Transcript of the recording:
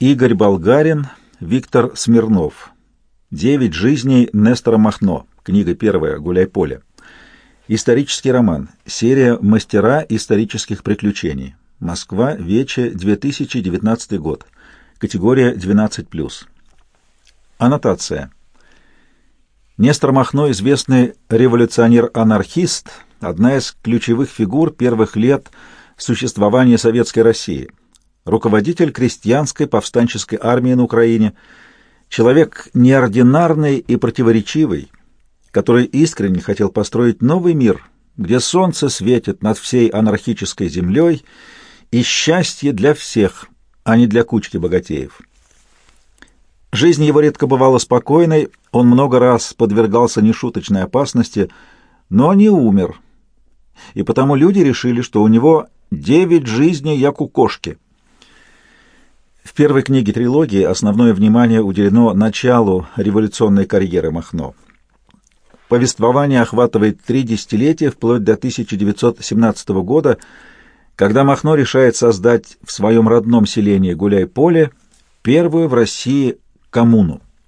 Игорь Болгарин, Виктор Смирнов. «Девять жизней Нестора Махно». Книга первая. Гуляй-поле. Исторический роман. Серия «Мастера исторических приключений». Москва. Вече. 2019 год. Категория 12+. Аннотация. Нестор Махно, известный революционер-анархист, одна из ключевых фигур первых лет существования Советской России, руководитель крестьянской повстанческой армии на Украине, человек неординарный и противоречивый, который искренне хотел построить новый мир, где солнце светит над всей анархической землей и счастье для всех, а не для кучки богатеев. Жизнь его редко бывала спокойной, он много раз подвергался нешуточной опасности, но не умер. И потому люди решили, что у него девять жизней, як у кошки. В первой книге трилогии основное внимание уделено началу революционной карьеры Махно. Повествование охватывает три десятилетия, вплоть до 1917 года, когда Махно решает создать в своем родном селении Гуляй-Поле первую в России коммуну.